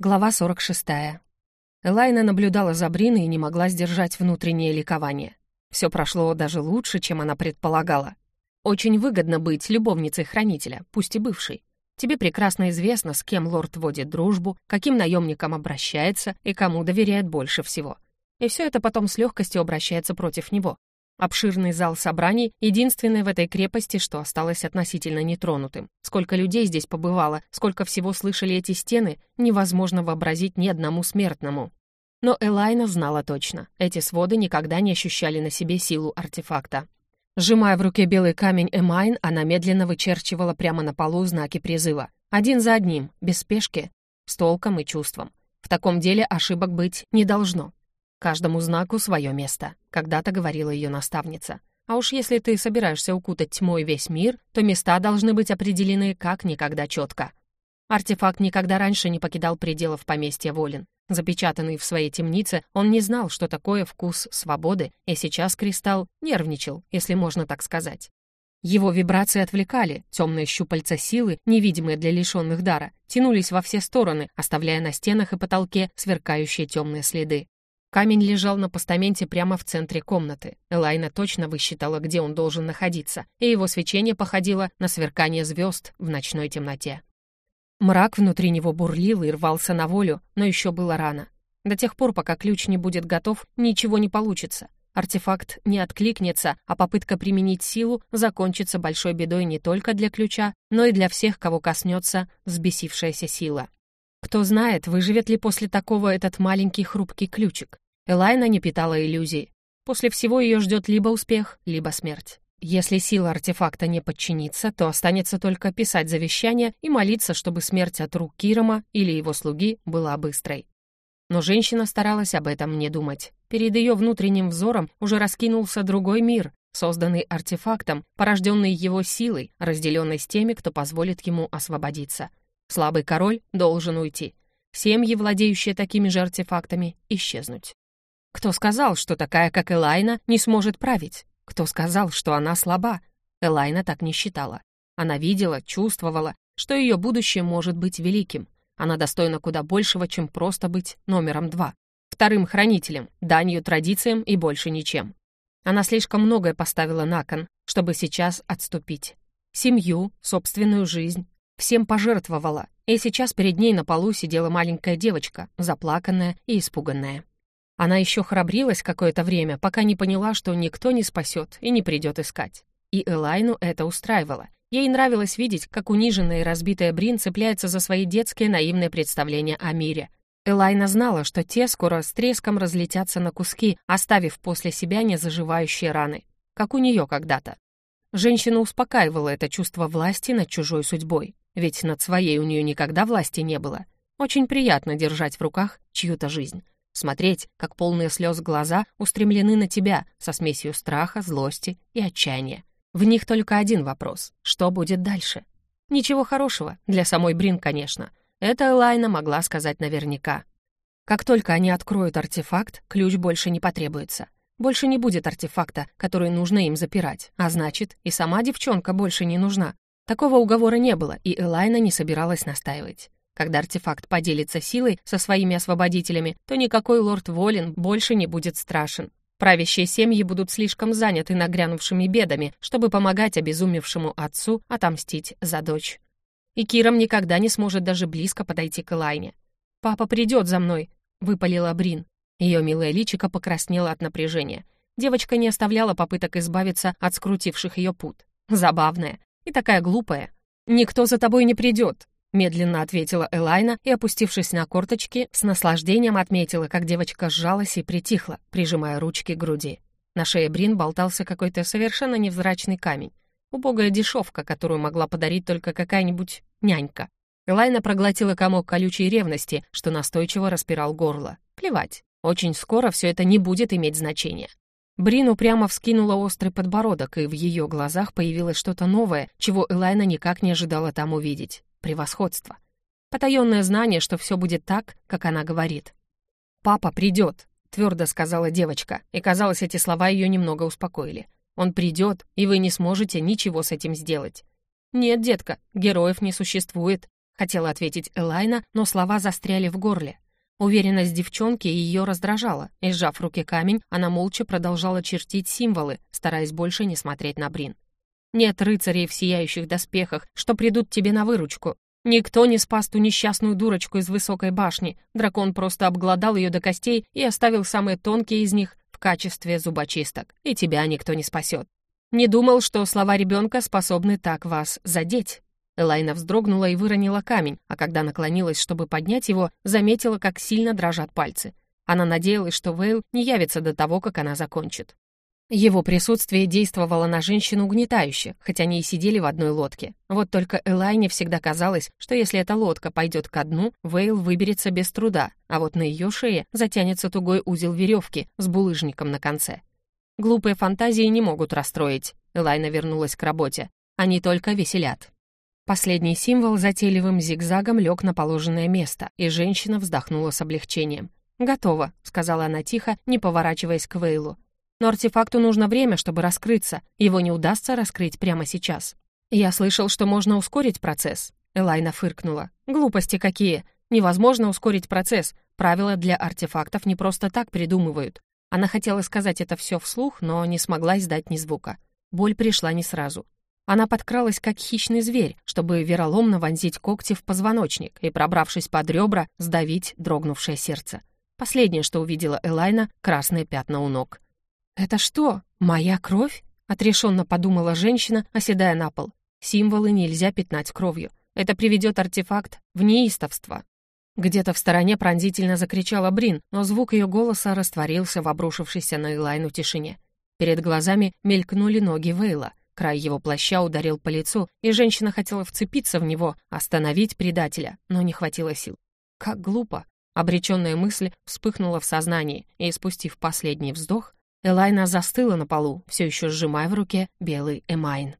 Глава 46. Элайна наблюдала за Бриной и не могла сдержать внутреннее ликование. Все прошло даже лучше, чем она предполагала. Очень выгодно быть любовницей хранителя, пусть и бывшей. Тебе прекрасно известно, с кем лорд водит дружбу, каким наемником обращается и кому доверяет больше всего. И все это потом с легкостью обращается против него. Обширный зал собраний — единственный в этой крепости, что осталось относительно нетронутым. Сколько людей здесь побывало, сколько всего слышали эти стены, невозможно вообразить ни одному смертному. Но Элайна знала точно, эти своды никогда не ощущали на себе силу артефакта. Сжимая в руке белый камень Эмайн, она медленно вычерчивала прямо на полу знаки призыва. Один за одним, без спешки, с толком и чувством. В таком деле ошибок быть не должно. Каждому знаку свое место, когда-то говорила ее наставница. А уж если ты собираешься укутать тьмой весь мир, то места должны быть определены как никогда четко. Артефакт никогда раньше не покидал пределов поместья Волин. Запечатанный в своей темнице, он не знал, что такое вкус свободы, и сейчас Кристалл нервничал, если можно так сказать. Его вибрации отвлекали, темные щупальца силы, невидимые для лишенных дара, тянулись во все стороны, оставляя на стенах и потолке сверкающие темные следы. Камень лежал на постаменте прямо в центре комнаты. Элайна точно высчитала, где он должен находиться, и его свечение походило на сверкание звезд в ночной темноте. Мрак внутри него бурлил и рвался на волю, но еще было рано. До тех пор, пока ключ не будет готов, ничего не получится. Артефакт не откликнется, а попытка применить силу закончится большой бедой не только для ключа, но и для всех, кого коснется взбесившаяся сила. Кто знает, выживет ли после такого этот маленький хрупкий ключик. Элайна не питала иллюзий. После всего ее ждет либо успех, либо смерть. Если сила артефакта не подчинится, то останется только писать завещание и молиться, чтобы смерть от рук Кирома или его слуги была быстрой. Но женщина старалась об этом не думать. Перед ее внутренним взором уже раскинулся другой мир, созданный артефактом, порожденный его силой, разделенной с теми, кто позволит ему освободиться. Слабый король должен уйти. Семьи, владеющие такими же артефактами, исчезнуть. Кто сказал, что такая, как Элайна, не сможет править? Кто сказал, что она слаба? Элайна так не считала. Она видела, чувствовала, что ее будущее может быть великим. Она достойна куда большего, чем просто быть номером два. Вторым хранителем, данью традициям и больше ничем. Она слишком многое поставила на кон, чтобы сейчас отступить. Семью, собственную жизнь, всем пожертвовала, и сейчас перед ней на полу сидела маленькая девочка, заплаканная и испуганная. Она еще храбрилась какое-то время, пока не поняла, что никто не спасет и не придет искать. И Элайну это устраивало. Ей нравилось видеть, как униженная и разбитая Брин цепляется за свои детские наивные представления о мире. Элайна знала, что те скоро с треском разлетятся на куски, оставив после себя незаживающие раны, как у нее когда-то. Женщина успокаивала это чувство власти над чужой судьбой. Ведь над своей у нее никогда власти не было. Очень приятно держать в руках чью-то жизнь. Смотреть, как полные слез глаза устремлены на тебя со смесью страха, злости и отчаяния. В них только один вопрос — что будет дальше? Ничего хорошего, для самой Брин, конечно. Это Элайна могла сказать наверняка. Как только они откроют артефакт, ключ больше не потребуется. Больше не будет артефакта, который нужно им запирать, а значит, и сама девчонка больше не нужна. Такого уговора не было, и Элайна не собиралась настаивать. Когда артефакт поделится силой со своими освободителями, то никакой лорд Волин больше не будет страшен. Правящие семьи будут слишком заняты нагрянувшими бедами, чтобы помогать обезумевшему отцу отомстить за дочь. И Киром никогда не сможет даже близко подойти к Элайне. «Папа придет за мной», — выпалила Брин. Ее милое личико покраснело от напряжения. Девочка не оставляла попыток избавиться от скрутивших ее пут. Забавная и такая глупая. «Никто за тобой не придет», — медленно ответила Элайна и, опустившись на корточки, с наслаждением отметила, как девочка сжалась и притихла, прижимая ручки к груди. На шее Брин болтался какой-то совершенно невзрачный камень. Убогая дешевка, которую могла подарить только какая-нибудь нянька. Элайна проглотила комок колючей ревности, что настойчиво распирал горло. Плевать, очень скоро все это не будет иметь значения. Брин упрямо вскинула острый подбородок, и в ее глазах появилось что-то новое, чего Элайна никак не ожидала там увидеть. Превосходство. Потаенное знание, что все будет так, как она говорит. «Папа придет», — твердо сказала девочка, и, казалось, эти слова ее немного успокоили. «Он придет, и вы не сможете ничего с этим сделать». «Нет, детка, героев не существует. Хотела ответить Элайна, но слова застряли в горле. Уверенность девчонки ее раздражала, и, сжав руки камень, она молча продолжала чертить символы, стараясь больше не смотреть на Брин. «Нет рыцарей в сияющих доспехах, что придут тебе на выручку. Никто не спас ту несчастную дурочку из высокой башни. Дракон просто обглодал ее до костей и оставил самые тонкие из них в качестве зубочисток. И тебя никто не спасет. Не думал, что слова ребенка способны так вас задеть». Элайна вздрогнула и выронила камень, а когда наклонилась, чтобы поднять его, заметила, как сильно дрожат пальцы. Она надеялась, что Вейл не явится до того, как она закончит. Его присутствие действовало на женщину угнетающе, хотя они и сидели в одной лодке. Вот только Элайне всегда казалось, что если эта лодка пойдет ко дну, Вейл выберется без труда, а вот на ее шее затянется тугой узел веревки с булыжником на конце. Глупые фантазии не могут расстроить. Элайна вернулась к работе. Они только веселят. Последний символ затейливым зигзагом лег на положенное место, и женщина вздохнула с облегчением. «Готово», — сказала она тихо, не поворачиваясь к Вейлу. «Но артефакту нужно время, чтобы раскрыться. Его не удастся раскрыть прямо сейчас». «Я слышал, что можно ускорить процесс», — Элайна фыркнула. «Глупости какие! Невозможно ускорить процесс. Правила для артефактов не просто так придумывают». Она хотела сказать это все вслух, но не смогла издать ни звука. Боль пришла не сразу. Она подкралась, как хищный зверь, чтобы вероломно вонзить когти в позвоночник и, пробравшись под ребра, сдавить дрогнувшее сердце. Последнее, что увидела Элайна — красные пятна у ног. «Это что, моя кровь?» — отрешенно подумала женщина, оседая на пол. «Символы нельзя пятнать кровью. Это приведет артефакт в неистовство». Где-то в стороне пронзительно закричала Брин, но звук ее голоса растворился в обрушившейся на Элайну тишине. Перед глазами мелькнули ноги Вейла. Край его плаща ударил по лицу, и женщина хотела вцепиться в него, остановить предателя, но не хватило сил. Как глупо! Обреченная мысль вспыхнула в сознании, и, спустив последний вздох, Элайна застыла на полу, все еще сжимая в руке белый эмайн.